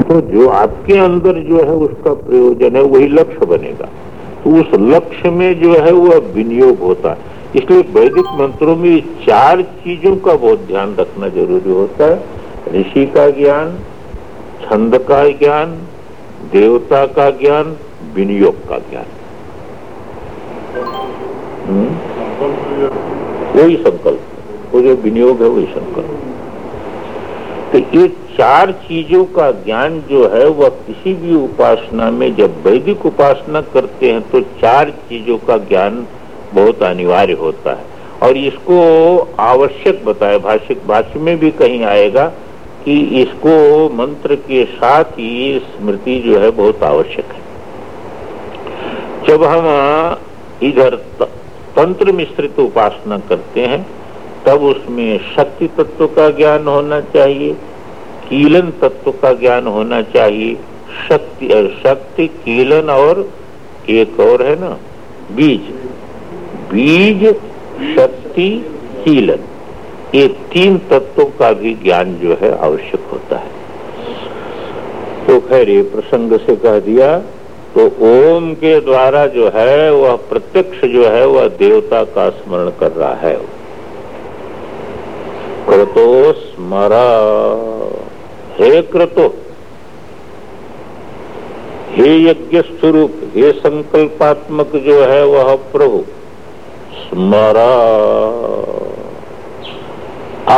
तो जो आपके अंदर जो है उसका प्रयोजन है, वही लक्ष्य बनेगा। तो उस लक्ष्य में जो है वह विनियोग होता है। इसलिए वैदिक मंत्रों में चार चीज़ों का बहुत ध्यान रखना ज़रूरी होता है। ऋषि का ज्ञान, छंद का ज्ञान, देवता का ज्ञान, विनियोग का ज्ञान। हम्म? वही संकल्प। वो जो विनियोग है, वही संकल्प। तो ये चार चीज़ों का ज्ञान जो है, वह किसी भी उपासना में जब वैदिक उपासना करते हैं तो चार चीज़ों का ज्ञान बहुत अनिवार्य होता है। और इसको आवश्यक बताए भाषिक भाष्य में भी कहीं आएगा कि इसको मंत्र के साथ ही स्मृति जो है, बहुत आवश्यक है। जब हम इधर तंत्र मिश्रित उपासना करते हैं, तब उसमें शक्ति तत्व का ज्ञान होना चाहिए कीलन तत्व का ज्ञान होना चाहिए। शक्ति शक्ति, कीलन और एक और है ना, बीज। बीज, शक्ति, कीलन, ये तीन तत्वों का भी ज्ञान जो है आवश्यक होता है। तो खैर, ये प्रसंग से कह दिया तो ओम के द्वारा जो है, वह प्रत्यक्ष जो है, वह देवता का स्मरण कर रहा है। क्रतो स्मरा हे क्रतो, हे यज्ञ स्वरूप हे संकल्पात्मक जो है वह प्रभु, स्मरा।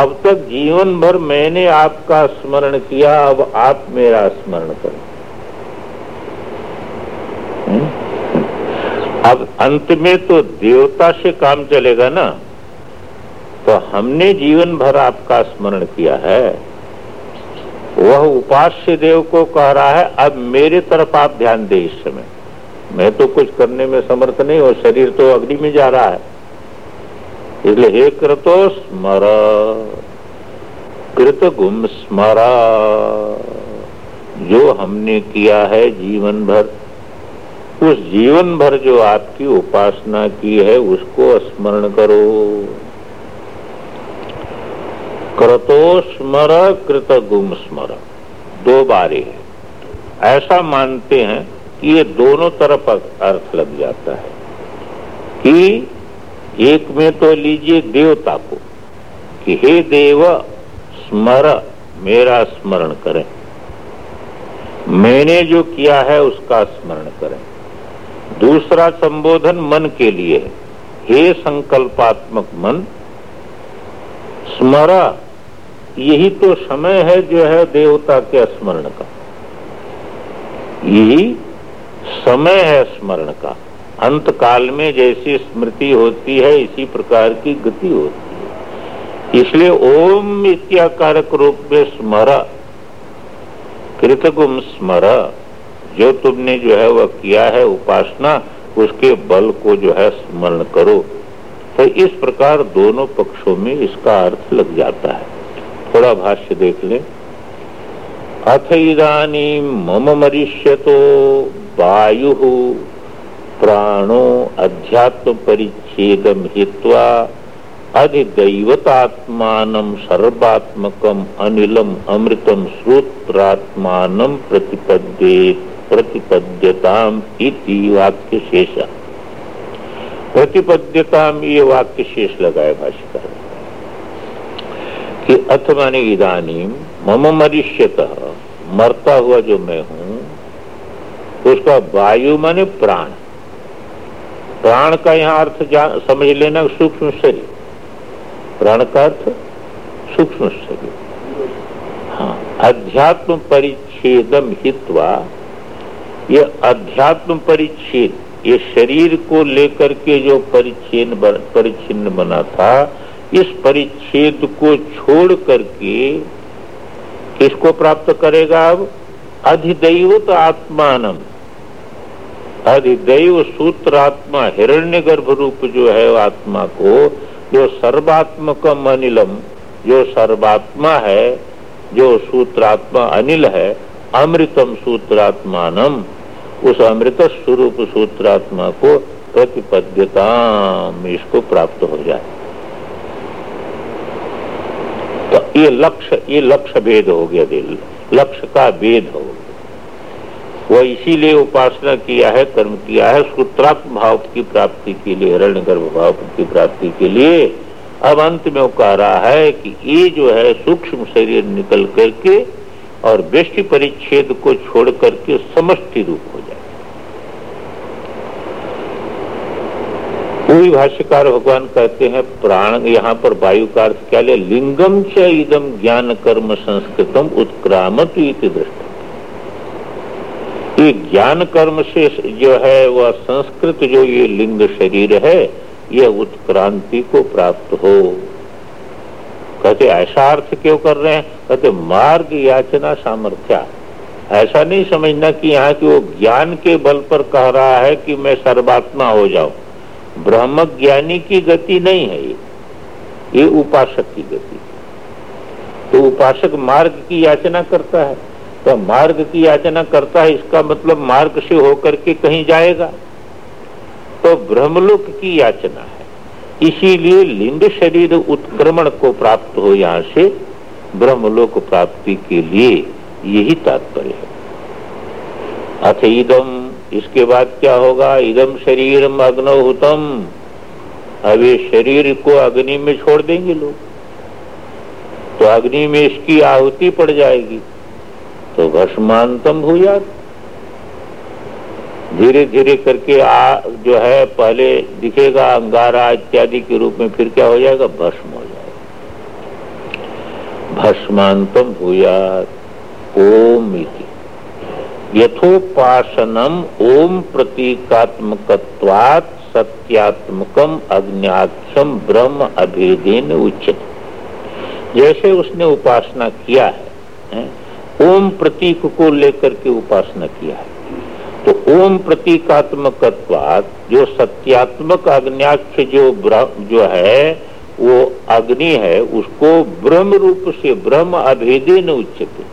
अब तक जीवन भर मैंने आपका स्मरण किया, अब आप मेरा स्मरण करें। हम्म? अब अंत में तो देवता से काम चलेगा ना? तो हमने जीवन भर आपका स्मरण किया है। वह उपास्य देव को कह रहा है, अब मेरे तरफ़ आप ध्यान दे इस समय। मैं तो कुछ करने में समर्थ नहीं और शरीर तो अग्नि में जा रहा है। इसलिए हे कृतो स्मर। कृत गुम स्मरा। जो हमने किया है जीवन भर उस जीवन भर जो आपकी उपासना की है, उसको स्मरण करो। क्रतो स्मर कृत गुम स्मर। दो बारे है। ऐसा मानते हैं कि ये दोनों तरफ़ अर्थ लग जाता है कि एक में तो लीजिए देवता को कि हे देव, स्मर, मेरा स्मरण करें। मैंने जो किया है उसका स्मरण करें। दूसरा संबोधन मन के लिए हे संकल्पात्मक मन, स्मरा यही तो समय है जो है देवता के स्मरण का। यही समय है स्मरण का। अंत काल में जैसी स्मृति होती है, इसी प्रकार की गति होती है। इसलिए ओम इत्याकारक रूप में स्मरा, कृतगुम स्मरा, जो तुमने जो है वह किया है उपासना, उसके बल को जो है स्मरण करो। तो इस प्रकार दोनों पक्षों में इसका अर्थ लग जाता है। थोड़ा भाष्य देख ले। अथ इदानी मम मरिष्यतो वायु प्राणो अध्यात्म परिच्छेदम हित्वा अधिदैवतात्मान सर्वात्मक अनिलम अमृतम श्रोत्रात्मान प्रतिपद्ये प्रतिपद्यताम इति वाक्य शेष प्रतिपद्यताम ये वाक्य शेष लगाए भाष्यकार। कि अथ माने इदानी मम मरिष्यत मरता हुआ जो मैं हूँ, उसका वायु माने प्राण। प्राण का यहाँ अर्थ समझ लेना सूक्ष्म शरीर। प्राण का अर्थ सूक्ष्म शरीर। हाँ अध्यात्म परिच्छेदम हित्वा, ये अध्यात्म परिच्छेद, ये शरीर को लेकर के जो परिच्छेद, परिच्छिन्न बना था इस परिच्छेद को छोड़ करके किसको प्राप्त करेगा अब? अधिदैवत आत्मान अधिदैव सूत्र आत्मा हिरण्य गर्भ रूप जो है आत्मा को, जो सर्वात्मकम अनिलम, जो सर्वात्मा है, जो सूत्रात्मा अनिल है, अमृतम सूत्रात्मानम, उस अमृत स्वरूप सूत्रात्मा को प्रतिपद्यता इसको प्राप्त हो जाए तो ये लक्ष्य ये लक्ष्य भेद हो गया दिल। लक्ष्य का भेद हो वह इसीलिए उपासना किया है, कर्म किया है सूत्रात्म भाव की प्राप्ति के लिए हिरण्य गर्भ भाव की प्राप्ति के लिए। अब अंत में वो कह रहा है कि ये जो है, सूक्ष्म शरीर निकल करके और वृष्टि परिच्छेद को छोड़ करके समष्टि रूप हो जाए। कोई भाष्यकार भगवान कहते हैं, प्राण यहाँ पर वायु का अर्थ क्या ले? लिंगम च इदम ज्ञान कर्म संस्कृतम उत्क्रामत दृष्टि ये ज्ञान कर्म से जो है, वह संस्कृत जो ये लिंग शरीर है, यह उत्क्रांति को प्राप्त हो। कहते, ऐसा अर्थ क्यों कर रहे हैं? कहते, मार्ग याचना सामर्थ्या। ऐसा नहीं समझना कि यहाँ की वो ज्ञान के बल पर कह रहा है कि मैं सर्वात्मा हो जाऊँ। ब्रह्म ज्ञानी की गति नहीं है ये। ये उपासक की गति। तो उपासक मार्ग की याचना करता है। तो मार्ग की याचना करता है, इसका मतलब मार्ग से होकर के कहीं जाएगा। तो ब्रह्मलोक की याचना है। इसीलिए लिंग शरीर उत्क्रमण को प्राप्त हो यहाँ से ब्रह्मलोक प्राप्ति के लिए यही तात्पर्य है। अथ इदम इसके बाद क्या होगा? इदम शरीर अग्नहुतम अब ये शरीर को अग्नि में छोड़ देंगे लोग। तो अग्नि में इसकी आहुति पड़ जाएगी। तो भस्मांतम भूया धीरे धीरे करके आ, जो है, पहले दिखेगा अंगारा इत्यादि के रूप में, फिर क्या हो जाएगा? भस्म हो जाएगा। भस्मांतम भूयात। ओम यथोपासनम ओम प्रतीकात्मकत्वात् सत्यात्मकम अज्ञातम ब्रह्म अभेदेन उचित जैसे उसने उपासना किया है, ओम प्रतीक को लेकर के उपासना किया है तो ओम प्रतीकात्मक जो सत्यात्मक अग्नियाक्ष जो जो है वो अग्नि है उसको ब्रह्म रूप से ब्रह्म अभेदे न उच्चते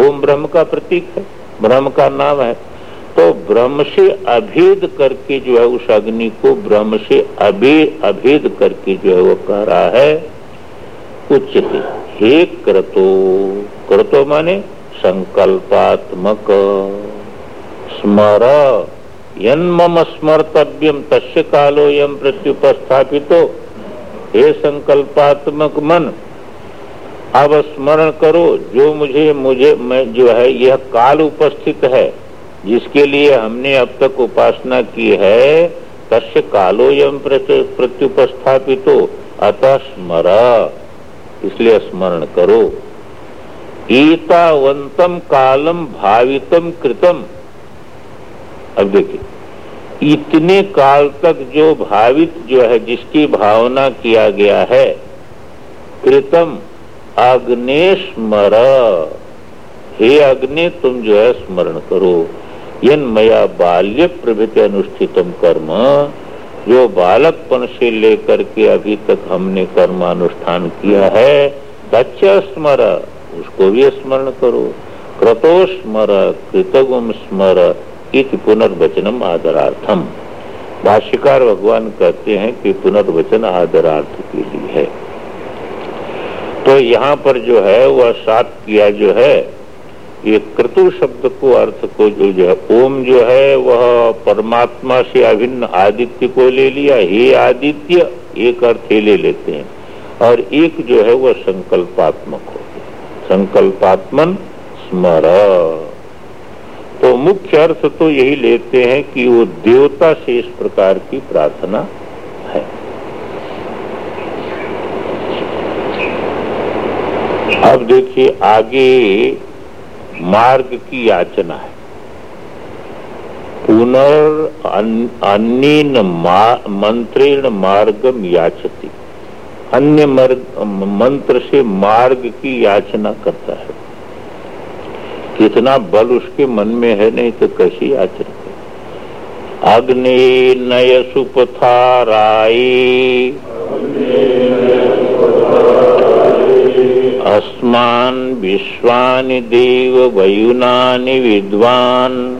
ओम ब्रह्म का प्रतीक है। ब्रह्म का नाम है। तो ब्रह्म से अभेद करके जो है उस अग्नि को ब्रह्म से अभे, अभेद करके जो है वो कह रहा है, उच्चते। हे क्रतो क्रतो माने संकल्पात्मक। स्मर यम स्मर्तव्यम तस्य कालो यम प्रत्युपस्थापितो। हे संकल्पात्मक मन अब स्मरण करो, जो मुझे मुझे, मैं जो है, यह काल उपस्थित है, जिसके लिए हमने अब तक उपासना की है, तस्य कालो यम प्रत्युपस्थापित हो अतः स्मर। इसलिए स्मरण करो। ईतावंतम कालम भावितम कृतम। अब देखिए, इतने काल तक जो भावित जो है, जिसकी भावना किया गया है, कृतम। अग्ने स्मर। हे अग्नि, तुम जो है स्मरण करो। यन मया बाल्य प्रभृति अनुष्ठितम कर्म, जो बालकपन से लेकर के अभी तक हमने कर्म अनुष्ठान किया है सच्चा स्मर। उसको भी स्मरण करो। क्रतो स्मर, कृतगुम स्मर इत पुनर्वचनम आदरार्थम। भाष्यकार भगवान कहते हैं कि पुनर्वचन आदरार्थ के लिए है। तो यहाँ पर जो है, वह सात किया जो है, ये क्रतु शब्द को अर्थ को जो जो है, ओम जो है, वह परमात्मा से अभिन्न आदित्य को ले लिया, हे आदित्य, एक अर्थ ही ले लेते हैं। और एक जो है, वह संकल्पात्मक हो संकल्पात्मन स्मर। तो मुख्य अर्थ तो यही लेते हैं कि वो देवता से इस प्रकार की प्रार्थना है अब देखिए, आगे मार्ग की याचना है। पुनर् अन्य मंत्रेण मार्गम याचती। अन्य मंत्र से मार्ग की याचना करता है। कितना बल उसके मन में है, नहीं तो कैसी याचना करे? अग्नि नय सुपथाराई अस्मान विश्वानि देव वयुनानि विद्वान।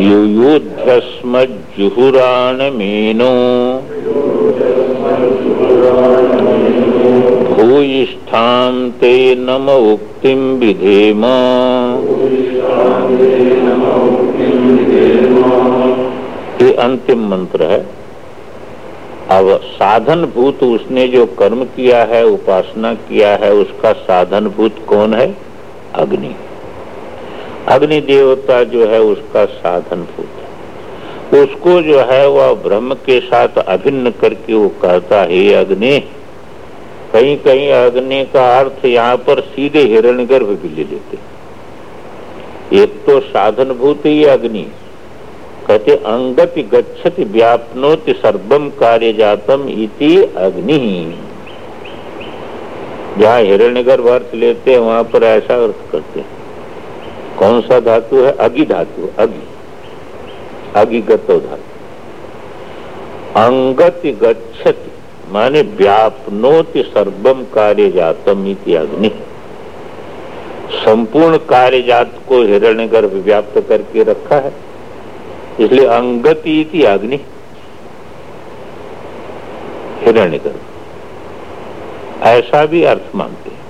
युयुध्यस्मज्जुहुराणमेनो भूयिष्ठां ते नम उक्तिं विधेम। ये अंतिम मंत्र है। अब साधन भूत उसने जो कर्म किया है, उपासना किया है, उसका साधन भूत कौन है? अग्नि। अग्नि देवता जो है, उसका साधन भूत उसको जो है, वह ब्रह्म के साथ अभिन्न करके वो कहता है अग्नि कहीं कहीं अग्नि का अर्थ यहाँ पर सीधे हिरण्यगर्भ भी ले लेते एक तो साधन भूत ही अग्नि कहते, अंगति गच्छति व्यापनोति सर्वम कार्य जातम इति अग्नि। जहाँ हिरण्यगर अर्थ लेते हैं, वहाँ पर ऐसा अर्थ करते हैं। कौन सा धातु है? अगि धातु अगी अगिगत धातु। अंगति गच्छति, माने व्यापनोति सर्वम कार्य जातम इति अग्नि। संपूर्ण कार्य जात को हिरण्य गर्भ व्याप्त करके रखा है। इसलिए अंगति की अग्नि। हिरण्य ऐसा भी अर्थ मानते हैं।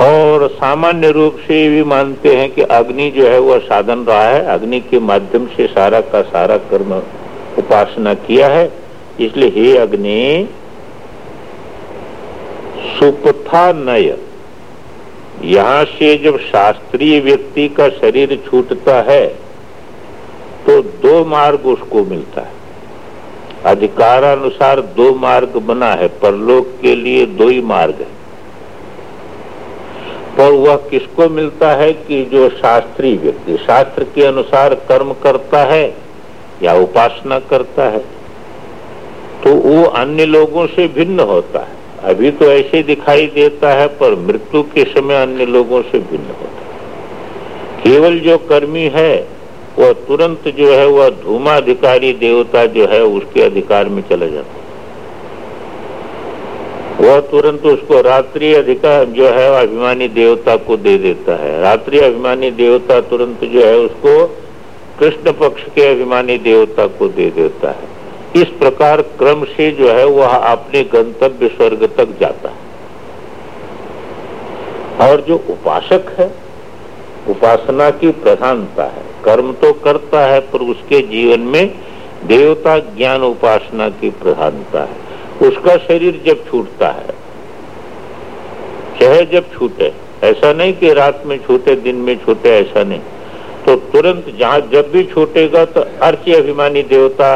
और सामान्य रूप से भी मानते हैं कि अग्नि जो है वह साधन रहा है। अग्नि के माध्यम से सारा का सारा कर्म उपासना किया है। इसलिए हे अग्नि, सुपथा नय। यहाँ से जब शास्त्रीय व्यक्ति का शरीर छूटता है तो दो मार्ग उसको मिलता है। अधिकारानुसार दो मार्ग बना है, परलोक के लिए दो ही मार्ग है। पर वह किसको मिलता है कि जो शास्त्रीय व्यक्ति, शास्त्र के अनुसार कर्म करता है या उपासना करता है तो वो अन्य लोगों से भिन्न होता है। अभी तो ऐसे दिखाई देता है, पर मृत्यु के समय अन्य लोगों से भिन्न होता है। केवल जो कर्मी है वह तुरंत जो है वह धूमा अधिकारी देवता जो है उसके अधिकार में चला जाता है। वह तुरंत उसको रात्रि अधिकार जो है अभिमानी देवता को दे देता है। रात्रि अभिमानी देवता तुरंत जो है उसको कृष्ण पक्ष के अभिमानी देवता को दे देता है। इस प्रकार क्रम से जो है वह अपने गंतव्य स्वर्ग तक जाता है। और जो उपासक है, उपासना की प्रधानता है। कर्म तो करता है, पर उसके जीवन में देवता ज्ञान उपासना की प्रधानता है। उसका शरीर जब छूटता है चाहे जब छूटे, ऐसा नहीं कि रात में छूटे, दिन में छूटे, ऐसा नहीं। तो तुरंत जहाँ जब भी छूटेगा तो अर्च अभिमानी देवता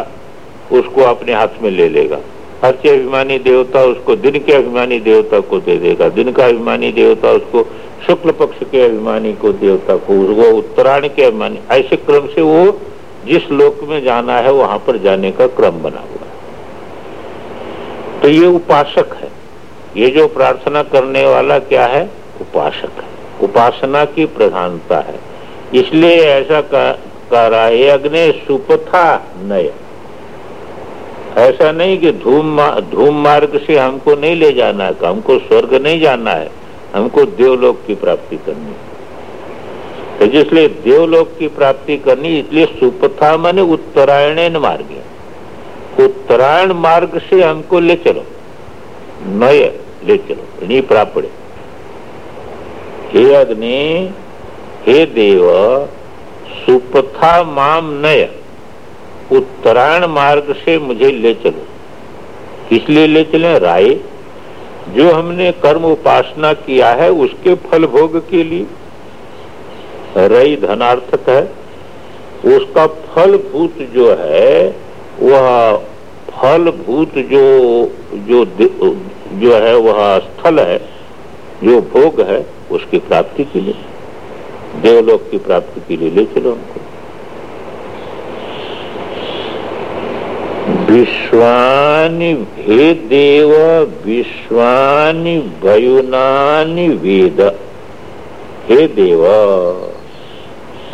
उसको अपने हाथ में ले लेगा। अर्च अभिमानी देवता उसको, दिन के अभिमानी देवता को दे देगा। दिन का अभिमानी देवता उसको, शुक्ल पक्ष के अभिमानी को देवता को, वो उत्तरायण के अभिमानी। ऐसे क्रम से वो जिस लोक में जाना है, वहाँ पर जाने का क्रम बना हुआ है। तो ये उपासक है। ये जो प्रार्थना करने वाला क्या है? उपासक है। उपासना की प्रधानता है। इसलिए ऐसा कह रहा है अग्नि सुपथा नय ऐसा नहीं कि धूम धूम मार्ग से हमको नहीं ले जाना है, हमको स्वर्ग नहीं जाना है, हमको देवलोक की प्राप्ति करनी तो जिसलिए देवलोक की प्राप्ति करनी, इसलिए सुपथा मैंने उत्तरायण मार्ग उत्तरायण मार्ग से हमको ले चलो, नय ले चलो नहीं प्राप्त हे। अग्नि, हे देव सुपथा माम नय। उत्तरायण मार्ग से मुझे ले चलो। इसलिए ले चले? राय। जो हमने कर्म उपासना किया है, उसके फल भोग के लिए। रई धनार्थक है। उसका फल भूत जो है, वह फल भूत जो जो जो है, वह स्थल है, जो भोग है, उसकी प्राप्ति के लिए। देवलोक की प्राप्ति के लिए ले चलो हमको। विश्वानि हे देव विश्वानि वयुनानि वेद। हे देव,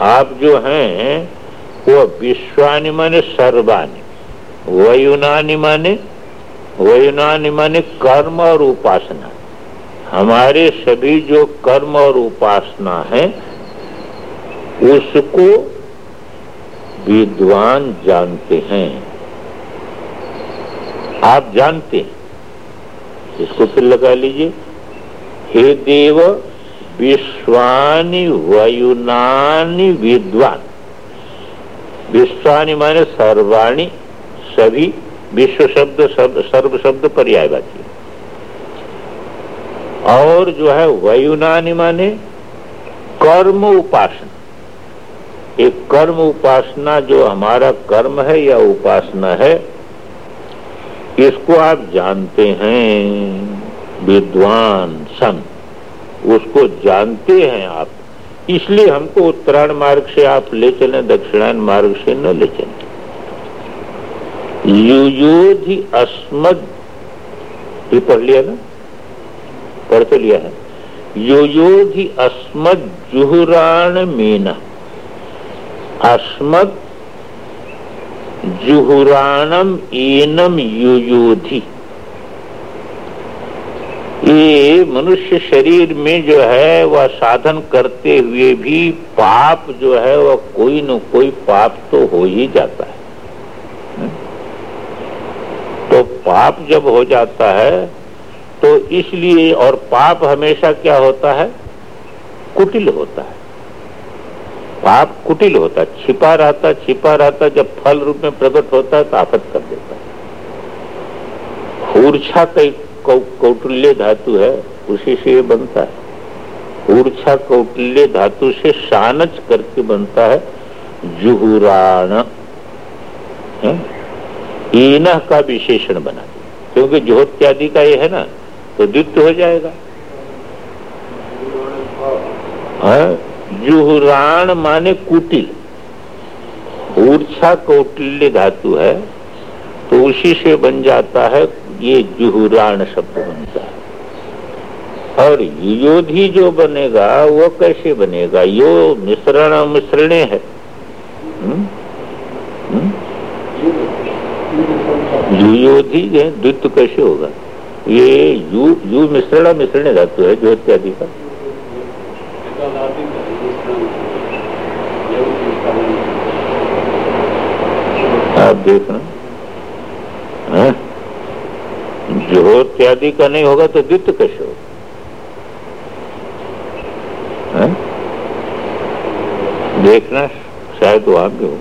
आप जो हैं, वो विश्वानि माने सर्वानि, वयुनानि माने वयुनानि माने कर्म और उपासना। हमारे सभी जो कर्म और उपासना है, उसको विद्वान जानते हैं। आप जानते हैं। इसको फिर लगा लीजिए। हे देव, विश्वानी वयुनानी विद्वान। विश्वानी माने सर्वाणी, सभी विश्व शब्द सर्व शब्द पर्यायवाची। और जो है वयुनानी माने कर्म उपासना। एक कर्म उपासना जो हमारा कर्म है या उपासना है इसको आप जानते हैं, विद्वान सन उसको जानते हैं आप। इसलिए हमको उत्तरायण मार्ग से आप ले चले, दक्षिणायन मार्ग से न ले चले। युयोधि अस्मद, ये पढ़ लिया ना? पढ़ तो लिया है। योयोधि अस्मद जुहुराण मीना। अस्मद जुहुराणम एनम युयोधि। ये मनुष्य शरीर में जो है, वह साधन करते हुए भी पाप जो है, वह कोई न कोई पाप तो हो ही जाता है। तो पाप जब हो जाता है तो इसलिए और पाप हमेशा क्या होता है? कुटिल होता है। पाप कुटिल होता छिपा रहता छिपा रहता, जब फल रूप में प्रकट होता है तो आफत कर देता है। ऊर्छा कई कौटुल्य धातु है, उसी से ये बनता है। ऊर्छा कौटुल्य धातु से शानच करके बनता है, जुहुराण। इन का विशेषण बना। क्योंकि ज्योत्यादि का ये है ना तो द्वित्व हो जाएगा। जुहुराण माने कुटिल। ऊर्छा कौटिल्य धातु है तो उसी से बन जाता है, ये जुहुराण शब्द बनता है। और योधि जो बनेगा, वो कैसे बनेगा? यो मिश्रण मिश्रणे है। हम्म? हम्म? युयोधि द्वित्व कैसे होगा? ये यु यु मिश्रण मिश्रण धातु है, जो इत्यादि का। आप देखना हाँ? जो इत्यादि का नहीं होगा तो द्वित कैसे होगा। हाँ? देखना, शायद वहाँ भी हो।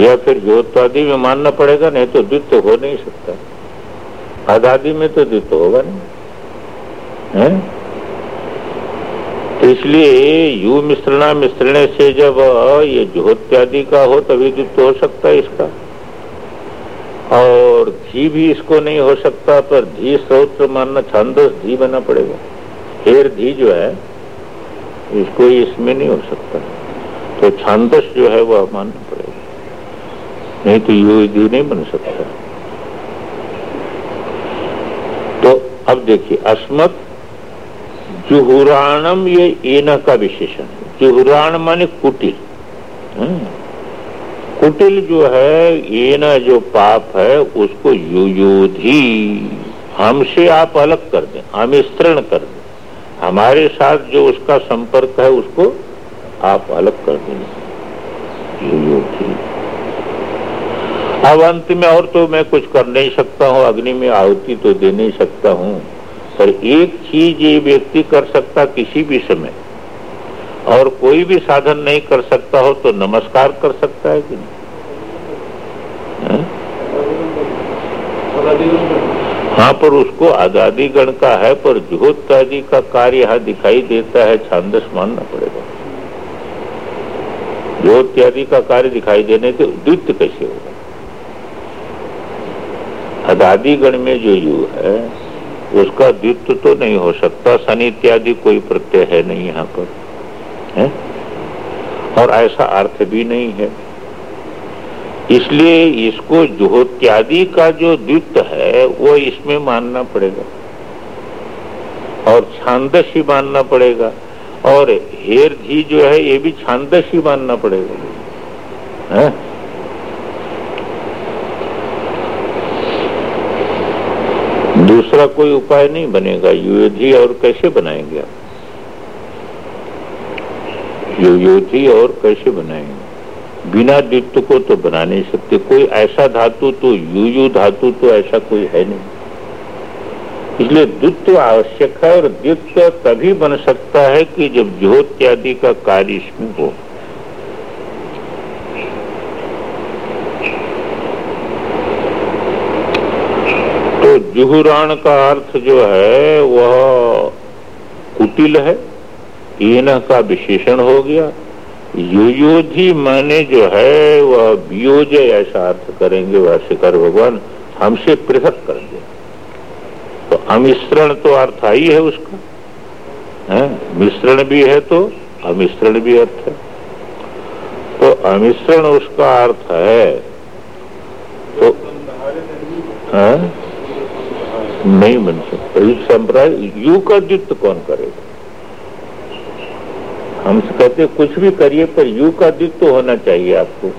या फिर ज्योत्वादि में मानना पड़ेगा, नहीं तो द्वित हो नहीं सकता। आज़ादी में तो द्वित्व होगा नहीं। है? तो इसलिए यू मिश्रणा मिश्रण से जब ये ज्योत्यादि का हो तभी द्वित्व हो सकता है इसका। और धी भी इसको नहीं हो सकता, पर धी स्रोत्र मानना छंदस धी बना पड़ेगा। हेर धी जो है, इसको इसमें नहीं हो सकता। तो छांदस जो है वह मानना पड़ेगा। नहीं तो यू धी नहीं बन सकता। तो अब देखिए, अस्मत जुहुराणम ये एना का विशेषण है। जुहुराण माने कुटिल। हम्म। कुटिल जो है, एना जो पाप है, उसको युयोधि, हमसे आप अलग कर दें अमिश्रण कर दें। हमारे साथ जो उसका संपर्क है, उसको आप अलग कर दें। युयोधि। अब अंत में और तो मैं कुछ कर नहीं सकता हूँ, अग्नि में आहुति तो दे नहीं सकता हूँ। पर एक चीज़ ये व्यक्ति कर सकता किसी भी समय, और कोई भी साधन नहीं कर सकता हो तो नमस्कार कर सकता है कि नहीं? हाँ? पर उसको आज़ादी गण का है, पर जुहोत का कार्य यहाँ दिखाई देता है, छांदस मानना पड़ेगा। ज्योत आदि का कार्य दिखाई देने से द्वित कैसे होगा? अदादी गण में जो यु है उसका द्वित्व तो नहीं हो सकता। शनि इत्यादि कोई प्रत्यय है नहीं यहाँ पर, है? और ऐसा अर्थ भी नहीं है। इसलिए इसको ज्योत्यादि का जो द्वित्व है, वो इसमें मानना पड़ेगा। और छांदस ही मानना पड़ेगा। और हेर धी जो है, ये भी छांदस ही मानना पड़ेगा। है? दूसरा कोई उपाय नहीं बनेगा। युद्धि और कैसे बनाएँगे आप? युद्धि और कैसे बनाएँगे? बिना द्वित्व को तो बना नहीं सकते। कोई ऐसा धातु तो यू यू धातु तो ऐसा कोई है नहीं। इसलिए द्वित्व आवश्यक है और द्वित्व तभी बन सकता है कि जब ज्योत्यादि का कार्य इसमें हो। जुहुराण का अर्थ जो है, वह कुटिल है। इन का विशेषण हो गया। युयोधि माने जो है, वह वियोज ऐसा अर्थ करेंगे भाष्यकर भगवान हमसे पृथक कर दे तो अमिश्रण तो अर्थ आई है उसका। है? मिश्रण भी है तो अमिश्रण भी अर्थ है। तो अमिश्रण उसका अर्थ है। तो है? नहीं बन सकता। युग संप्रदाय, यू का द्वित्व कौन करेगा? हम कहते कुछ भी करिए, पर यू का द्वित्व होना चाहिए आपको।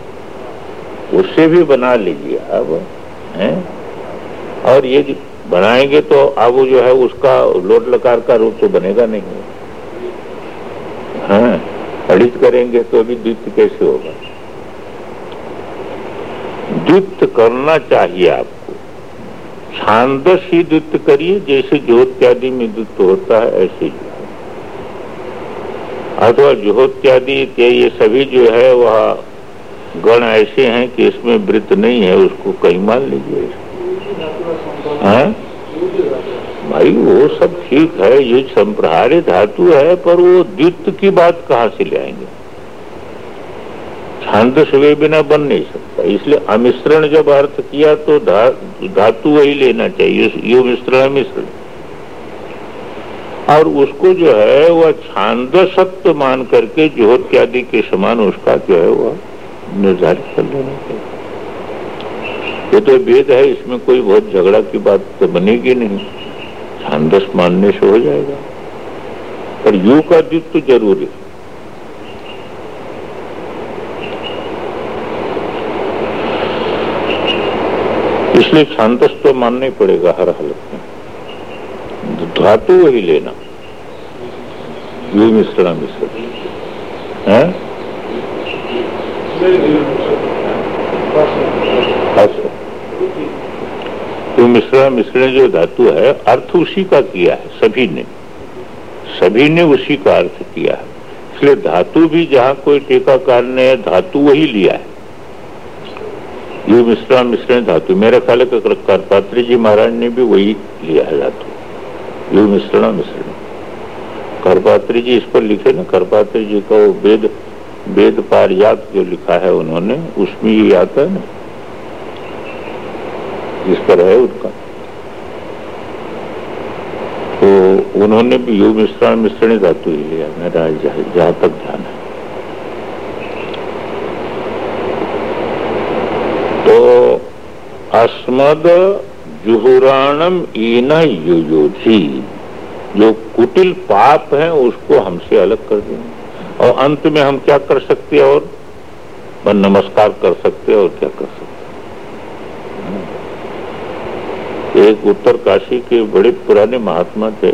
उससे भी बना लीजिए अब है? और ये बनाएँगे तो अब जो है उसका लोट लकार का रूप तो बनेगा नहीं। हाँ अड़ित करेंगे तो अभी द्वित्व कैसे होगा? द्वित्व करना चाहिए आपको। छांदस ही द्वित्व करिए, जैसे ज्योत्यादि में द्वित्व होता है, ऐसे ही। अथवा ज्योत्यादि ये सभी जो है, वह गण ऐसे हैं कि इसमें वृत्त नहीं है, उसको कहीं मान लीजिए। भाई, वो सब ठीक है, ये संप्रहारित धातु है, पर वो द्वित्व की बात कहाँ से ले आएँगे? छांद वे बिना बन नहीं सकता इसलिए अमिश्रण जब अर्थ किया तो धा, धातु वही लेना चाहिए यो मिश्रण मिश्रण। और उसको जो है वह छांद सत्य मान करके ज्योत्यादि के समान उसका जो है वह निर्धारित कर लेना चाहिए। ये तो वेद है इसमें कोई बहुत झगड़ा की बात तो बनेगी नहीं। छांदस मानने से हो जाएगा। पर यू का द्वित तो ज़रूरी इसलिए छांदस तो मानना ही पड़ेगा हर हालत में। धातु वही लेना। यू मिश्रण। मिश्र है? तो मिश्रण मिश्रण जो धातु है, अर्थ उसी का किया है, सभी ने। सभी ने उसी का अर्थ किया है। इसलिए धातु भी जहाँ कोई टीकाकार ने, धातु वही लिया है। यू मिश्रण मिश्रण धातु। मेरा ख्याल है करपात्री जी महाराज ने भी वही लिया है धातु। यू मिश्रण मिश्रण करपात्री जी इस पर लिखे ना, करपात्री जी का वो वेद वेद पारिजात जो लिखा है उन्होंने, उसमें ये आता है ना? जिस पर है उनका। तो उन्होंने भी युग मिश्रण मिश्रण धातु ही लिया, मेरा जहाँ तक ध्यान है तो अस्मद जुहुराणम ईन युयोधि। जो कुटिल पाप है, उसको हमसे अलग कर दें। और अंत में हम क्या कर सकते हैं और? नमस्कार कर सकते हैं और क्या कर सकते एक उत्तर काशी के बड़े पुराने महात्मा थे।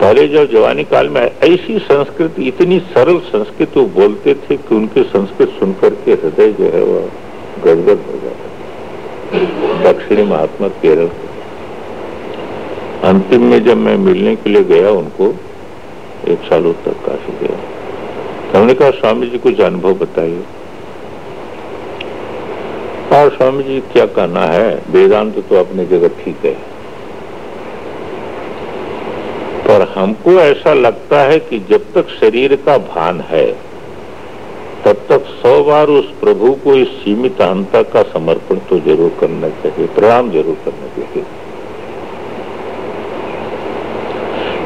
पहले जब जवानी काल में ऐसी संस्कृत, इतनी सरल संस्कृत वो बोलते थे कि उनके संस्कृत सुनकर के हृदय जो है वह गदगद हो जाता दक्षिणी महात्मा केरल। अंतिम में जब मैं मिलने के लिए गया उनको, एक साल उत्तर काशी गया तो हमने कहा, स्वामी जी, कुछ अनुभव बताइए। और स्वामी जी, क्या कहना है? वेदांत तो अपनी जगह ठीक है। पर हमको ऐसा लगता है कि जब तक शरीर का भान है तब तक सौ बार उस प्रभु को इस सीमित अहंता का समर्पण तो ज़रूर करना चाहिए, प्रणाम ज़रूर करना चाहिए।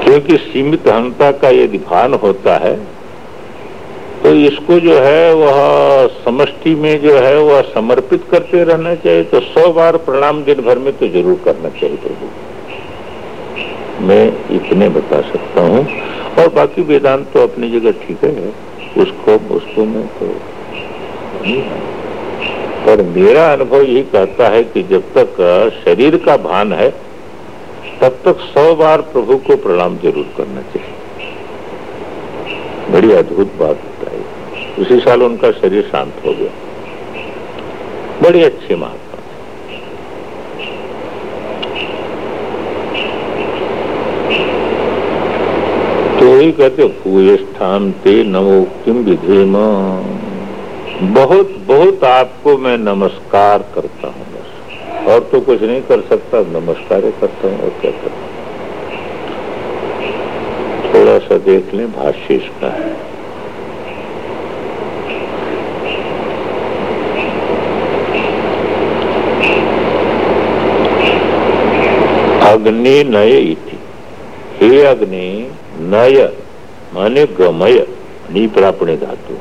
क्योंकि सीमित अहंता का यदि भान होता है तो इसको जो है वह समष्टि में जो है वह समर्पित करते रहना चाहिए तो सौ बार प्रणाम दिन भर में तो ज़रूर करना चाहिए प्रभु। मैं इतने बता सकता हूँ, और बाकी वेदांत तो अपनी जगह ठीक है। उसको उसको में तो पर मेरा अनुभव यही कहता है कि जब तक शरीर का भान है, तब तक सौ बार प्रभु को प्रणाम ज़रूर करना चाहिए। बड़ी अद्भुत बात उसी साल उनका शरीर शांत हो गया। बड़ी अच्छी महात्मा वही कहते भूयष्ठान ते नमो किम विधेम। बहुत बहुत आपको मैं नमस्कार करता हूँ बस। और तो कुछ नहीं कर सकता, नमस्कार करता हूँ और क्या करता थोड़ा सा देख लें, भाष्य इसका है। अग्नि नय इति हे अग्नि नय माने गमय प्रापणे धातु.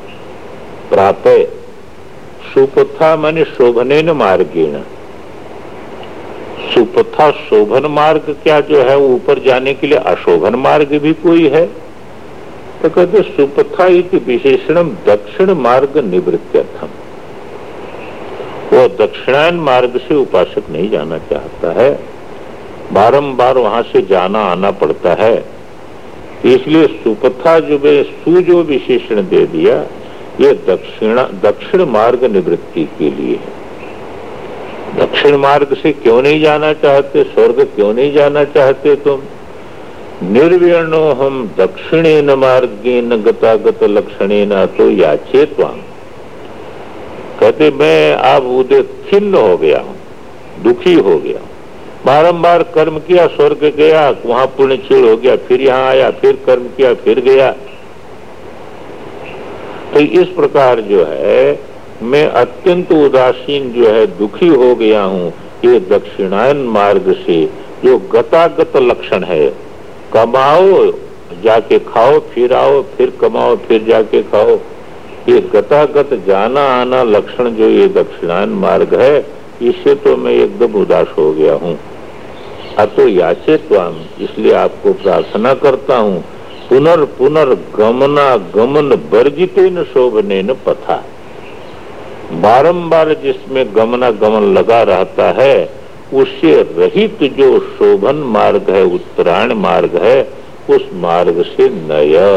प्राप सुपथा माने शोभने न मार्गेण. सुपथा शोभन मार्ग क्या जो है, ऊपर जाने के लिए अशोभन मार्ग भी कोई है? तो कहते सुपथा इति विशेषण दक्षिण मार्ग निवृत्त्यर्थम। वो दक्षिणायन मार्ग से उपासक नहीं जाना चाहता है। बारंबार वहाँ से जाना आना पड़ता है। इसलिए सुपथा जो सु जो विशेषण दे दिया, ये दक्षिण दक्षिण मार्ग निवृत्ति के लिए है। दक्षिण मार्ग से क्यों नहीं जाना चाहते? स्वर्ग क्यों नहीं जाना चाहते तुम? निर्वीर्णो हम दक्षिणे न मार्गे न गतागत लक्षणे न तो याचे कहते, मैं अब उदय खिन्न हो गया हूँ, दुखी हो गया बारंबार कर्म किया, स्वर्ग गया, वहाँ पुण्य क्षीण हो गया, फिर यहाँ आया, फिर कर्म किया, फिर गया। तो इस प्रकार जो है, मैं अत्यंत उदासीन जो है, दुखी हो गया हूँ ये दक्षिणायन मार्ग से, जो गतागत लक्षण है। कमाओ, जाके खाओ, फिर आओ, फिर कमाओ, फिर जाके खाओ। ये गतागत जाना आना लक्षण जो ये दक्षिणायन मार्ग है, इससे तो मैं एकदम उदास हो गया हूँ। अतो याचे स्वाम इसलिए आपको प्रार्थना करता हूँ, पुनर् पुनर्गमना गमन वर्जित न शोभने न पथा। बारंबार जिसमें गमना गमन लगा रहता है, उससे रहित जो शोभन मार्ग है, उत्तरायण मार्ग है, उस मार्ग से नया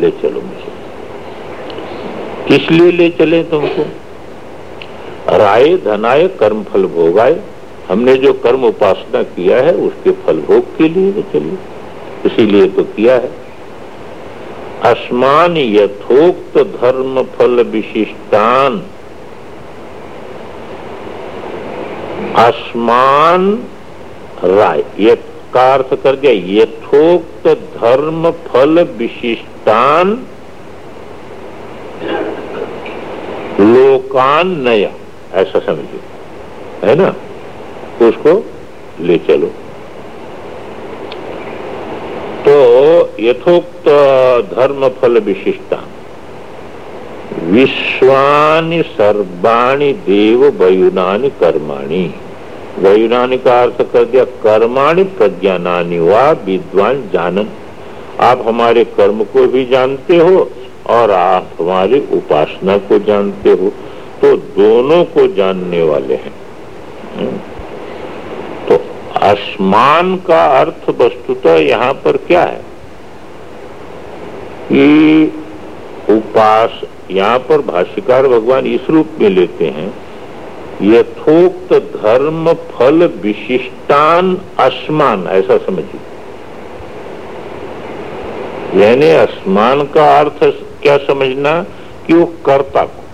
ले चलो मुझे। किस लिए ले चले तुमको? राय धनाय कर्म फल भोगाए हमने जो कर्म उपासना किया है, उसके फल भोग के लिए चलिए। इसीलिए तो किया है। अस्मान यथोक्त धर्म फल विशिष्टान। आसमान राय, ये का अर्थ कर दिया यथोक्त धर्म फल विशिष्टान। लोकान नया ऐसा समझिए। है ना? उसको ले चलो। तो यथोक्त धर्म फल विशिष्टा। विश्वानि सर्वाणी देव वयुनानि कर्माणी। वयुनानि का अर्थ कर दिया, कर्माणि प्रज्ञानानि व विद्वान जानन। आप हमारे कर्म को भी जानते हो और आप हमारी उपासना को जानते हो। तो दोनों को जानने वाले हैं। आसमान का अर्थ वस्तुतः यहाँ पर क्या है? कि उपास यहाँ पर भाष्यकार भगवान इस रूप में लेते हैं, यथोक्त धर्म फल विशिष्टान आसमान, ऐसा समझिए। यानी आसमान का अर्थ क्या समझना कि वो कर्ता को।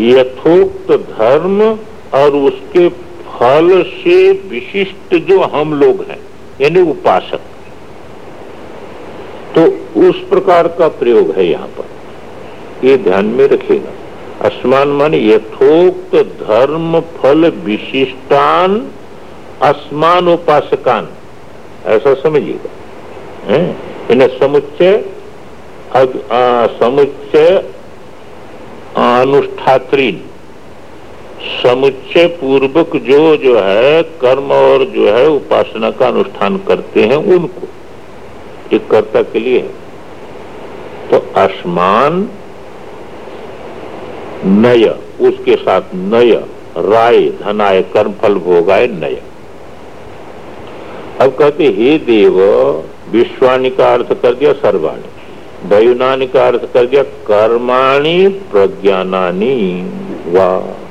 यथोक्त धर्म और उसके फल से विशिष्ट जो हम लोग हैं, यानी उपासक। तो उस प्रकार का प्रयोग है यहाँ पर। ये ध्यान में रखेगा असमान मान यथोक्त धर्म फल विशिष्टान असमान उपासकान। ऐसा समझिएगा। इन्हें समुच्चय समुच्चय अनुष्ठात्री समुच्चय पूर्वक जो जो है कर्म और जो है उपासना का अनुष्ठान करते हैं उनको। एक कर्ता के लिए है। तो आसमान नय, उसके साथ नय, राय, धनाय, कर्म, फल, भोगाय, नय। अब कहते, हे देव, विश्वाणी का अर्थ कर दिया सर्वाणी वायुनानी का अर्थ कर दिया कर्माणी प्रज्ञानी वाह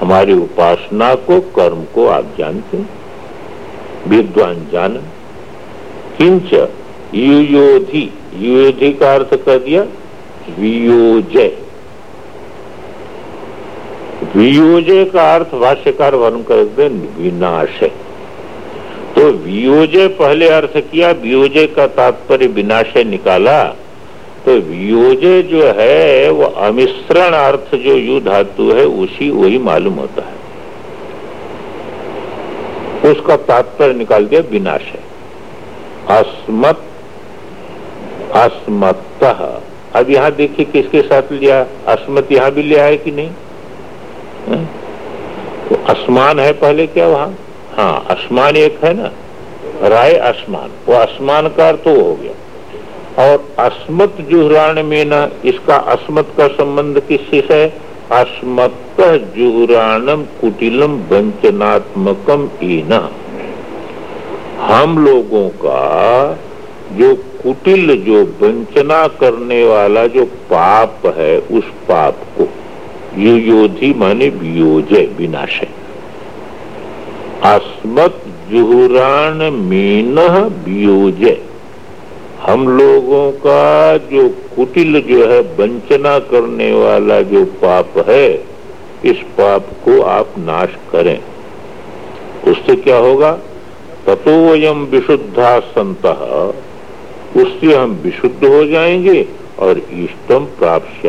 हमारी उपासना को, कर्म को आप जानते हैं विद्वान जान, किंच युयोधि युयोधि का अर्थ कर दिया वियोजय वियोजय का अर्थ भाष्यकार वर्ण कर दे विनाश। है तो वियोजय पहले अर्थ किया वियोजय का तात्पर्य विनाशय निकाला। तो वियोजय जो है, वो अमिश्रण अर्थ जो यु धातु है, उसी वही मालूम होता है। उसका तात्पर्य निकाल दिया, विनाश है। अस्मत अस्मत अब यहाँ देखिए किसके साथ लिया, अस्मत यहाँ भी लिया है कि नहीं? है? तो असमान है पहले क्या वहाँ? हाँ आसमान एक है ना। राय आसमान वो आसमान का अर्थ हो गया। और अस्मत जुहराण में ना इसका अस्मत का संबंध किससे है? अस्मत जुहराणम कुटिलम वंचनात्मकम ईना। हम लोगों का जो कुटिल, जो वंचना करने वाला जो पाप है, उस पाप को युयोधि माने वियोजय विनाशय अस्मत जुहुरान मीन वियोजय हम लोगों का जो कुटिल जो है, वंचना करने वाला जो पाप है, इस पाप को आप नाश करें। उससे क्या होगा? तत्वयम विशुद्धा संत। उससे हम विशुद्ध हो जाएँगे और इष्टम प्राप्त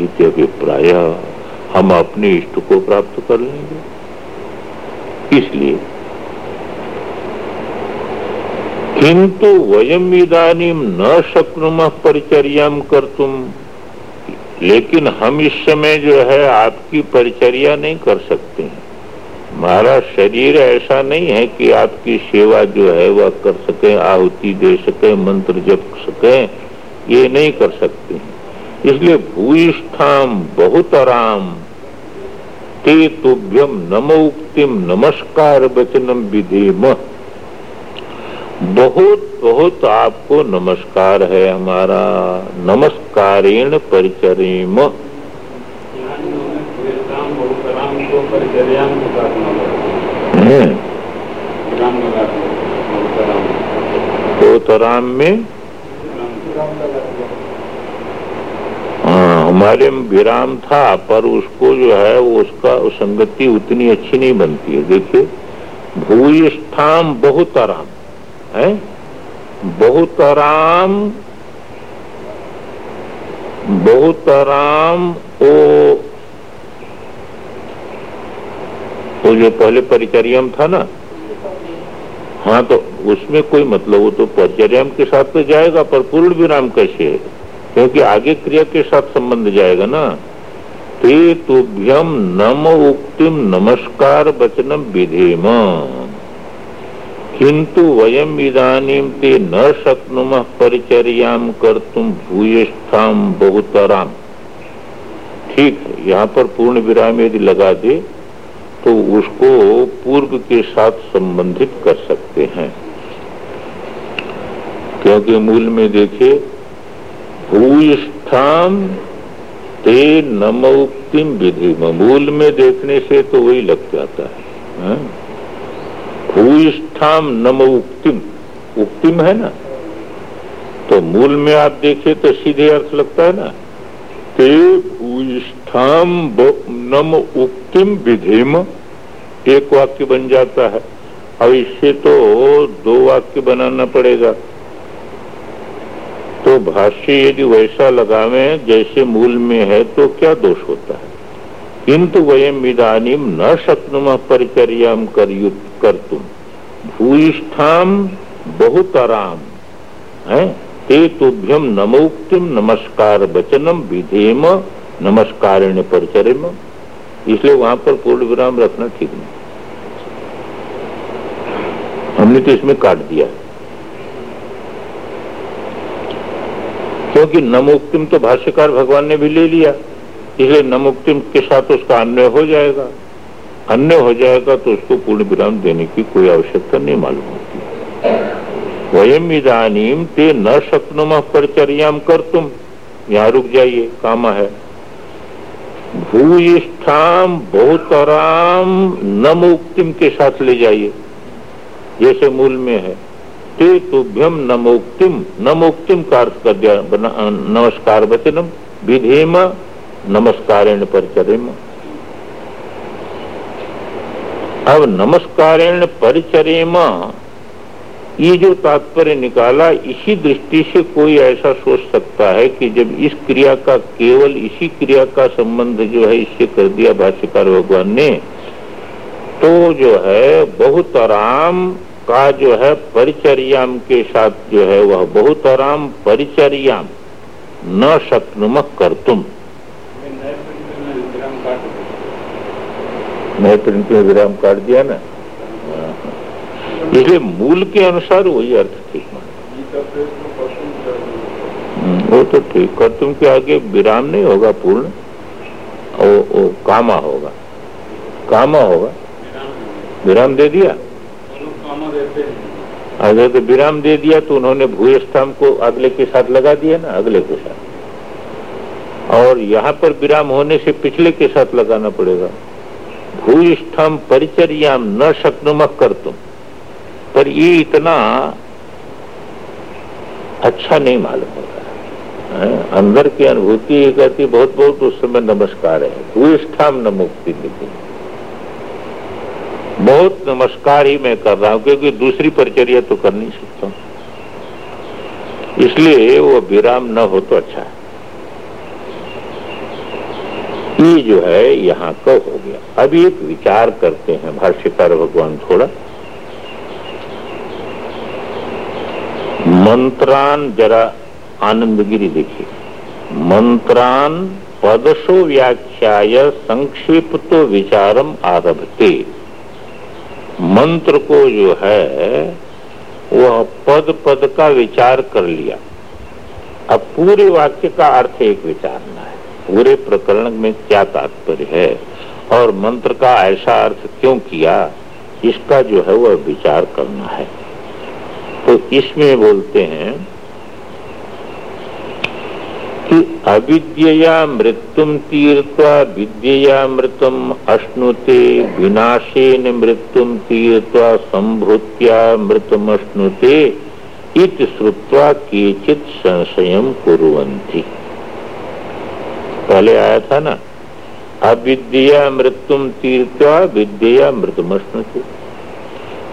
इत्यभिप्राय हम अपने इष्ट को प्राप्त कर लेंगे। इसलिए किंतु वयम इदानी न शक्नुम परिचर्या कर तुम लेकिन हम इस समय जो है, आपकी परिचर्या नहीं कर सकते हैं। हमारा शरीर ऐसा नहीं है कि आपकी सेवा जो है, वह कर सके, आहुति दे सके, मंत्र जप सके, ये नहीं कर सकते इसलिए भूष्ठाम बहुत आराम ते तुभ्यम नमोक्तिम नमस्कार वचनम विधेम। बहुत बहुत आपको नमस्कार है हमारा। नमस्कारेण परिचरेम। तो राम में? हाँ हमारे में विराम था, पर उसको जो है वो उसका संगति उतनी अच्छी नहीं बनती है। देखिए भूयिष्ठाम बहुत आराम है? बहुत आराम बहुत आराम ओ वो जो पहले परिचर्यम था ना? हाँ तो उसमें कोई मतलब वो तो परिचर्यम के साथ तो जाएगा, पर पूर्ण विराम कैसे? है क्योंकि आगे क्रिया के साथ संबंध जाएगा ना? ते तुभ्यम नम उक्तिम नमस्कार वचनम विधेम। किंतु वयम इदानीम ते न शक्नुम परिचर्याम कर तुम भूयस्थाम बहुतराम ठीक है यहाँ पर पूर्ण विराम यदि लगा दे तो उसको पूर्व के साथ संबंधित कर सकते हैं। क्योंकि मूल में देखे भूष्ठाम ते नमोक्तिम विधि। मूल में देखने से तो वही लग जाता है, है? भूष्ठाम नमोक्तिम उक्तिम। उक्तिम है ना? तो मूल में आप देखे तो सीधे अर्थ लगता है ना? ते भूष्ठाम नम उक्तिम विधिम। एक वाक्य बन जाता है। अब इससे तो दो वाक्य बनाना पड़ेगा। तो भाष्य यदि वैसा लगावे, जैसे मूल में है तो क्या दोष होता है? किंतु वयम इधानी न शक्नुम परिचर्या कर तुम भूष्ठाम बहुत आराम है? ते तुभ्यम नमोक्तिम नमस्कार वचनम विधेम नमस्कार परिचर्म। इसलिए वहाँ पर पूर्ण विराम रखना ठीक नहीं। हमने तो इसमें काट दिया। क्योंकि नमोक्तिम तो भाष्यकार भगवान ने भी ले लिया। इसलिए नमोक्तिम के साथ उसका अन्वय हो जाएगा। अन्य हो जाएगा तो उसको पूर्ण विराम देने की कोई आवश्यकता नहीं मालूम होती। वयम इधानीम ते न शक्नुम परिचर्याम कर तुम यहाँ रुक जाइए, कामा है। भूयिष्ठाम बहुतराम न मुक्तिम के साथ ले जाइए। जैसे मूल में है, ते तुभ्यम नमोक्तिम नमोक्तिम का अर्थ कर दिया नमस्कार वचनम, विधेम नमस्कारेण परिचरेम। अब नमस्कारेण परिचरेम। ये जो तात्पर्य निकाला, इसी दृष्टि से कोई ऐसा सोच सकता है कि जब इस क्रिया का केवल इसी क्रिया का संबंध जो है, इससे कर दिया भाष्यकार भगवान ने तो जो है बहुत आराम का जो है परिचर्याम के साथ जो है, वह बहुत आराम परिचर्याम न शक्नुम कर तुम नए प्रिंट में विराम काट दिया ना। इसलिए मूल के अनुसार वही अर्थ ठीक हम्म, वो तो ठीक। कर तुम के आगे विराम नहीं होगा पूर्ण। वो, वो कामा होगा। कामा होगा। विराम दे दिया? अगर तो विराम दे दिया तो उन्होंने भूस्थान को अगले के साथ लगा दिया ना अगले के साथ। और यहाँ पर विराम होने से पिछले के साथ लगाना पड़ेगा। भूस्थम परिचर्याम न शक्नुमक कर तुम पर ये इतना अच्छा नहीं मालूम होता। है, अंदर की अनुभूति ये कहती बहुत बहुत उस समय नमस्कार है। भूष्ठाम न मुक्ति मिलती बहुत नमस्कार ही मैं कर रहा हूँ, क्योंकि दूसरी परिचर्या तो कर नहीं सकता इसलिए वो विराम न हो तो अच्छा है। ये जो है, यहाँ का हो गया। अभी एक विचार करते हैं भाष्यकार भगवान थोड़ा। मंत्रान जरा आनंदगिरी देखिए। मंत्रान पदसो व्याख्याय संक्षेप तो विचारम आरभते। मंत्र को जो है, वह पद पद का विचार कर लिया। अब पूरे वाक्य का अर्थ एक विचार पूरे प्रकरण में क्या तात्पर्य है? और मंत्र का ऐसा अर्थ क्यों किया? इसका जो है वह विचार करना है। तो इसमें बोलते हैं कि अविद्या मृत्युम तीर्थवा विद्या मृतम अश्नुते विनाशेन मृत्युम तीर्थवा संभूत्या मृतम अश्नुते इत श्रुत्वा केचित संशय कुरंती पहले आया था ना, अविद्या मृत्युम तीर्थवा विद्या मृतम अश्नुते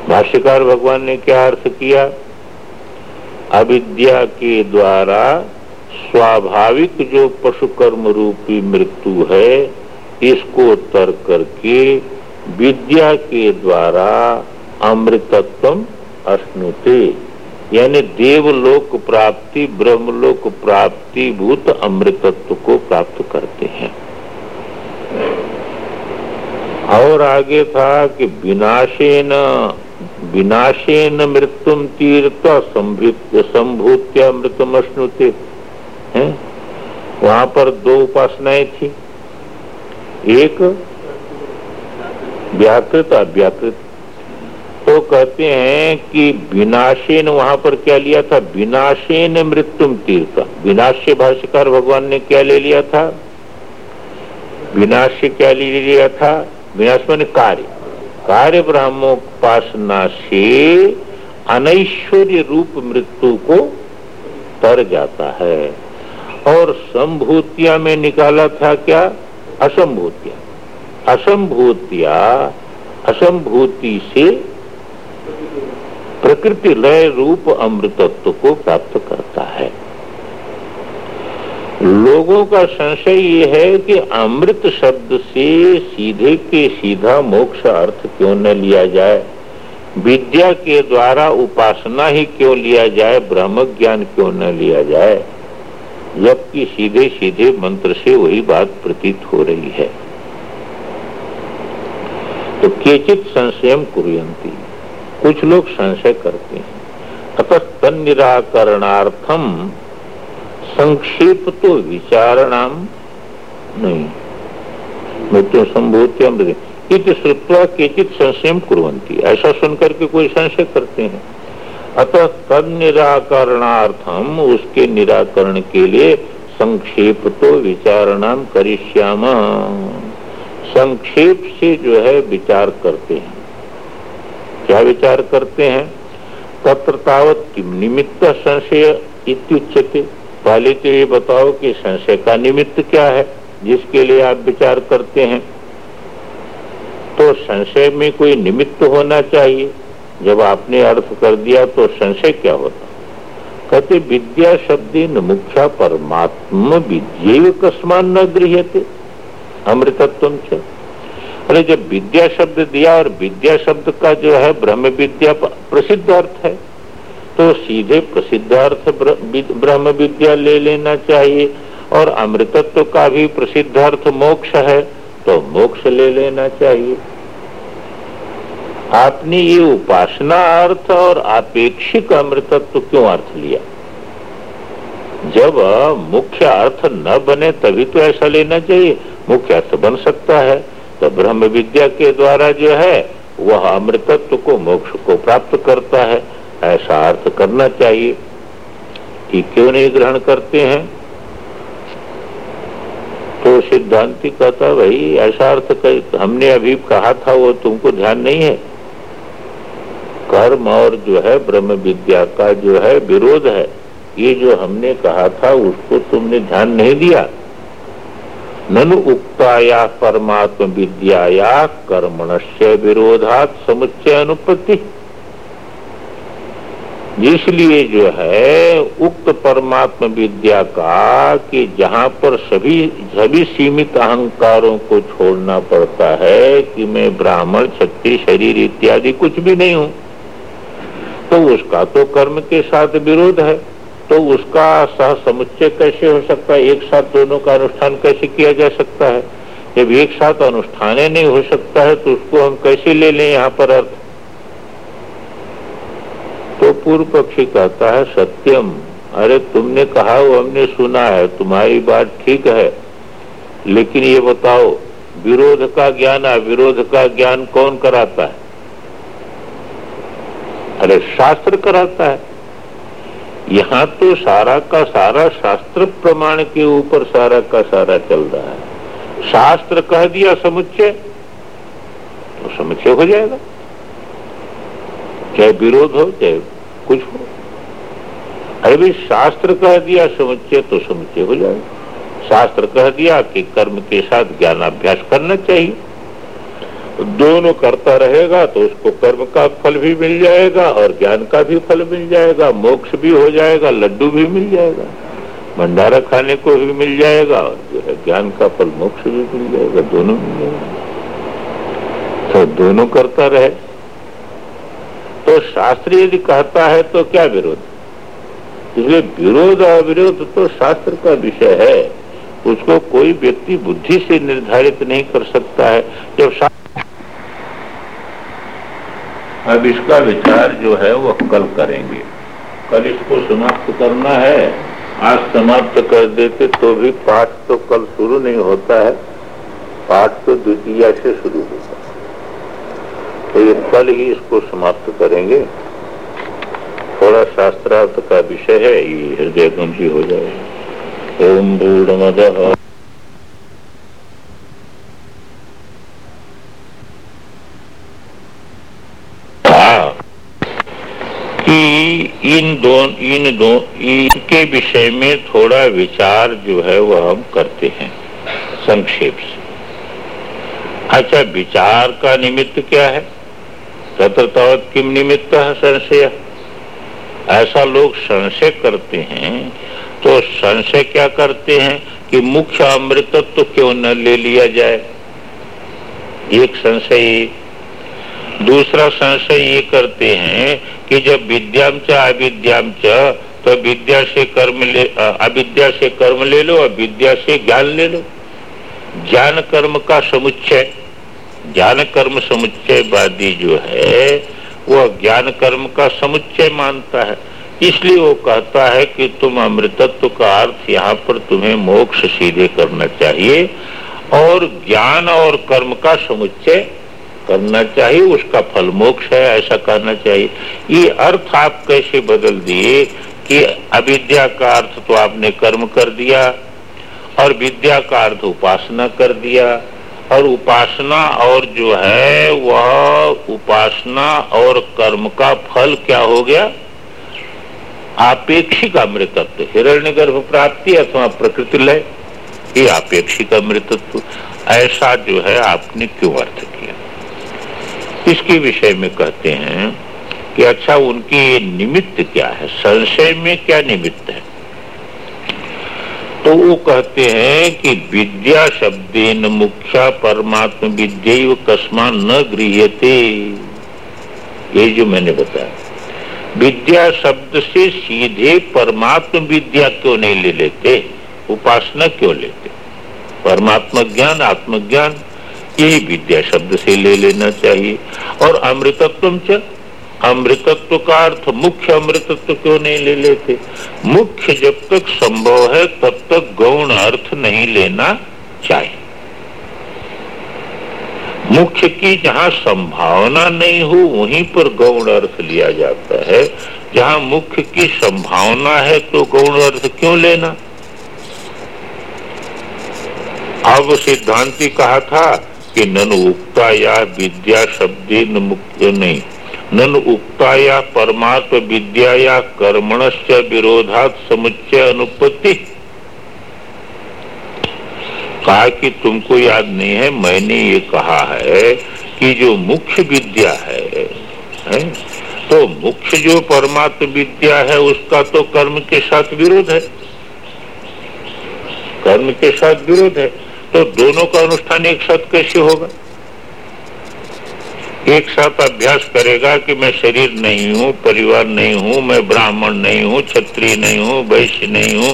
भाष्यकार भगवान ने क्या अर्थ किया? अविद्या के द्वारा स्वाभाविक जो पशु कर्म रूपी मृत्यु है, इसको तर करके विद्या के द्वारा अमृतत्व अश्नुते। यानी देवलोक प्राप्ति, ब्रह्मलोक प्राप्ति, भूत अमृतत्व को प्राप्त करते हैं। और आगे था कि विनाशेन विनाशेन मृत्युम तीर्थ संभूत्या मृतम अश्नुते वहाँ पर दो उपासनाएँ थी। एक व्याकृत, अव्याकृत। तो कहते हैं कि विनाशेन वहाँ पर क्या लिया था? विनाशेन मृत्युम तीर्थ। विनाश्य भाष्यकार भगवान ने क्या ले लिया था? विनाश्य क्या ले लिया था? विनाश मान कार्य। कार्य ब्रह्मोपासना से अनैश्वर्य रूप मृत्यु को तर जाता है। और संभूतिया में निकाला था क्या? असंभूतिया। असंभूतिया, असंभूति से प्रकृति लय रूप अमृतत्व को प्राप्त करता है। लोगों का संशय ये है कि अमृत शब्द से सीधे के सीधा मोक्ष अर्थ क्यों न लिया जाए? विद्या के द्वारा उपासना ही क्यों लिया जाए? ब्रह्म ज्ञान क्यों न लिया जाए? जबकि सीधे सीधे मंत्र से वही बात प्रतीत हो रही है। तो केचित संशय कुरियंती कुछ लोग संशय करते हैं। अतः तन निराकरणार्थम संक्षेप तो विचारणाम नहीं। मृत्यु संभूति अमृत। श्रुत्वा केचित संशय कुरंती ऐसा सुनकर के कोई संशय करते हैं। अतः तद निराकरणार्थम उसके निराकरण के लिए संक्षेप तो विचारणाम करिष्याम। संक्षेप से जो है विचार करते हैं। क्या विचार करते हैं? तत्र तावत किम निमित्त संशय इत्युच्यते। पहले तो ये बताओ कि संशय का निमित्त क्या है, जिसके लिए आप विचार करते हैं? तो संशय में कोई निमित्त होना चाहिए। जब आपने अर्थ कर दिया तो संशय क्या होता? कहते, विद्या शब्द मुख्या परमात्म विद्य कस्मान न गृहते अमृतत्व अरे जब विद्या शब्द दिया और विद्या शब्द का जो है ब्रह्म विद्या प्रसिद्ध अर्थ है तो सीधे प्रसिद्ध अर्थ ब्रह्म विद्या ले लेना चाहिए। और अमृतत्व का भी प्रसिद्ध अर्थ मोक्ष है तो मोक्ष ले लेना चाहिए। आपने ये उपासना अर्थ और अपेक्षिक अमृतत्व क्यों अर्थ लिया? जब मुख्य अर्थ न बने तभी तो ऐसा लेना चाहिए। मुख्य अर्थ बन सकता है। तो ब्रह्म विद्या के द्वारा जो है, वह अमृतत्व को, मोक्ष को प्राप्त करता है। ऐसा अर्थ करना चाहिए कि क्यों नहीं ग्रहण करते हैं? तो सिद्धांति कहता भाई ऐसा अर्थ हमने अभी कहा था, वो तुमको ध्यान नहीं है। कर्म और जो है, ब्रह्म विद्या का जो है, विरोध है। ये जो हमने कहा था, उसको तुमने ध्यान नहीं दिया। ननु उक्ताया परमात्म विद्याया कर्मणस्य विरोधात समुच्चय अनुपत्ति। इसलिए जो है, उक्त परमात्म विद्या का कि जहाँ पर सभी सभी सीमित अहंकारों को छोड़ना पड़ता है कि मैं ब्राह्मण, शक्ति, शरीर इत्यादि कुछ भी नहीं हूँ तो उसका तो कर्म के साथ विरोध है। तो उसका सह समुच्चय कैसे हो सकता है? एक साथ दोनों का अनुष्ठान कैसे किया जा सकता है? जब एक साथ अनुष्ठान नहीं हो सकता है तो उसको हम कैसे ले लें यहाँ पर अर्थ? तो पूर्व पक्षी कहता है, सत्यम। अरे तुमने कहा, वो हमने सुना है, तुम्हारी बात ठीक है। लेकिन ये बताओ, विरोध का ज्ञान है, विरोध का ज्ञान कौन कराता है? अरे शास्त्र कराता है। यहाँ तो सारा का सारा शास्त्र प्रमाण के ऊपर सारा का सारा चल रहा है। शास्त्र कह दिया समुच्चय तो समुच्चय हो जाएगा। चाहे विरोध हो, चाहे कुछ हो। अरे भी शास्त्र कह दिया समुच्चय तो समुच्चय हो जाएगा। शास्त्र कह दिया कि कर्म के साथ ज्ञानाभ्यास करना चाहिए। दोनों करता रहेगा तो उसको कर्म का फल भी मिल जाएगा और ज्ञान का भी फल मिल जाएगा, मोक्ष भी हो जाएगा, लड्डू भी मिल जाएगा, भंडारा खाने को भी मिल जाएगा और जो है ज्ञान का फल, मोक्ष भी मिल जाएगा, दोनों मिल जाएगा। तो दोनों करता रहे। तो शास्त्र यदि कहता है तो क्या विरोध? इसलिए विरोध अविरोध तो शास्त्र का विषय है। उसको कोई व्यक्ति बुद्धि से निर्धारित नहीं कर सकता है। जब अब इसका विचार जो है वो कल करेंगे। कल इसको समाप्त करना है। आज समाप्त कर देते तो भी पाठ तो कल शुरू नहीं होता है। पाठ तो द्वितीय से शुरू होता है। तो ये कल ही इसको समाप्त करेंगे। थोड़ा शास्त्रार्थ का विषय है, ये हृदय गंभी हो जाएगा ओम मद इन दो इन दो, इनके विषय में थोड़ा विचार जो है वह हम करते हैं, संक्षेप से। अच्छा विचार का निमित्त क्या है? तत्र किम निमित्त है संशय? ऐसा लोग संशय करते हैं तो संशय क्या करते हैं कि मुख्य अमृतत्व तो क्यों न ले लिया जाए? एक संशय दूसरा संशय ये करते हैं कि जब विद्याम च अविद्याम च तो विद्या से कर्म ले अविद्या से कर्म ले लो और विद्या से ज्ञान ले लो। ज्ञान कर्म का समुच्चय, ज्ञान कर्म समुच्चय वादी जो है वह ज्ञान कर्म का समुच्चय मानता है। इसलिए वो कहता है कि तुम अमृतत्व का अर्थ यहाँ पर तुम्हें मोक्ष सीधे करना चाहिए और ज्ञान और कर्म का समुच्चय करना चाहिए, उसका फल मोक्ष है, ऐसा करना चाहिए। ये अर्थ आप कैसे बदल दिए कि अविद्या का अर्थ तो आपने कर्म कर दिया और विद्या का अर्थ उपासना कर दिया। और उपासना और जो है, वह उपासना और कर्म का फल क्या हो गया? आपेक्षिक अमृतत्व। हिरण्य गर्भ प्राप्ति अथवा प्रकृति लय, ये आपेक्षिक अमृतत्व। ऐसा जो है, आपने क्यों अर्थ किया? इसके विषय में कहते हैं कि अच्छा उनकी निमित्त क्या है? संशय में क्या निमित्त है? तो वो कहते हैं कि विद्या शब्देन मुख्या परमात्म विद्या कस्मा न गृहते ये जो मैंने बताया। विद्या शब्द से सीधे परमात्म विद्या क्यों नहीं ले लेते? उपासना क्यों लेते? परमात्मा ज्ञान आत्मज्ञान यही विद्या शब्द से ले लेना चाहिए। और अमृतत्व च? अमृतत्व का अर्थ मुख्य अमृतत्व क्यों नहीं ले लेते? मुख्य जब तक संभव है, तब तक गौण अर्थ नहीं लेना चाहिए। मुख्य की जहाँ संभावना नहीं हो, वहीं पर गौण अर्थ लिया जाता है। जहाँ मुख्य की संभावना है तो गौण अर्थ क्यों लेना? अब सिद्धांति कहा था कि नन उक्ता या विद्या शब्दी नहीं। नन उक्ता या परमात्म विद्या या कर्मण से विरोधात समुच्चय अनुपत्ति। कहा कि तुमको याद नहीं है मैंने ये कहा है कि जो मुख्य विद्या है, है तो मुख्य जो परमात्म विद्या है उसका तो कर्म के साथ विरोध है। कर्म के साथ विरोध है। तो दोनों का अनुष्ठान एक साथ कैसे होगा? एक साथ अभ्यास करेगा कि मैं शरीर नहीं हूँ, परिवार नहीं हूँ, मैं ब्राह्मण नहीं हूँ, क्षत्रिय नहीं हूँ, वैश्य नहीं हूँ,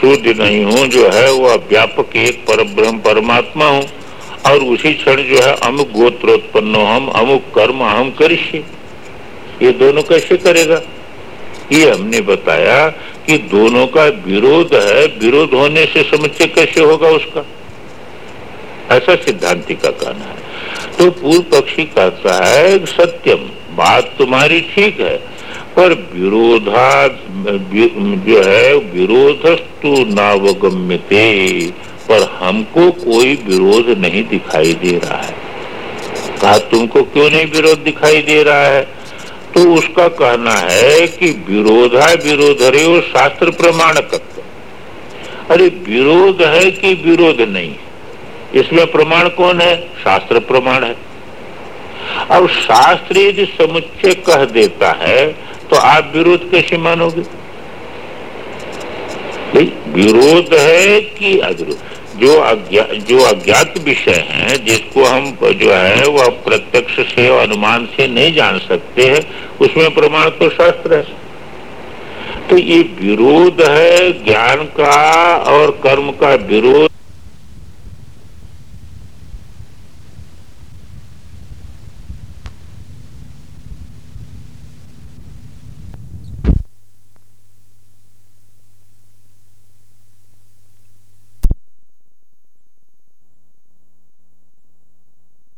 सूर्य नहीं हूँ, जो है वो व्यापक एक पर ब्रह्म परमात्मा हूँ। और उसी क्षण जो है अमुक गोत्रोत्पन्न हम, अमुक कर्म हम करिष्य। ये दोनों कैसे करेगा? ये हमने बताया कि दोनों का विरोध है, विरोध होने से समुच्चय कैसे होगा उसका? ऐसा सिद्धांति का कहना है। तो पूर्व पक्षी कहता है, सत्यम, बात तुम्हारी ठीक है, पर विरोधा जो है, विरोधस्तु नावगम्यते, पर हमको कोई विरोध नहीं दिखाई दे रहा है। कहा, तुमको क्यों नहीं विरोध दिखाई दे रहा है? तो उसका कहना है कि विरोधा विरोध रे वो शास्त्र प्रमाणकत्व। अरे, विरोध है कि विरोध नहीं है? इसमें प्रमाण कौन है? शास्त्र प्रमाण है। अब शास्त्र यदि समुच्चय कह देता है तो आप विरोध कैसे मानोगे? विरोध है कि जो अज्ञा, जो अज्ञात विषय है, जिसको हम जो है, वह प्रत्यक्ष से अनुमान से नहीं जान सकते हैं, उसमें प्रमाण तो शास्त्र है। तो ये विरोध है ज्ञान का और कर्म का विरोध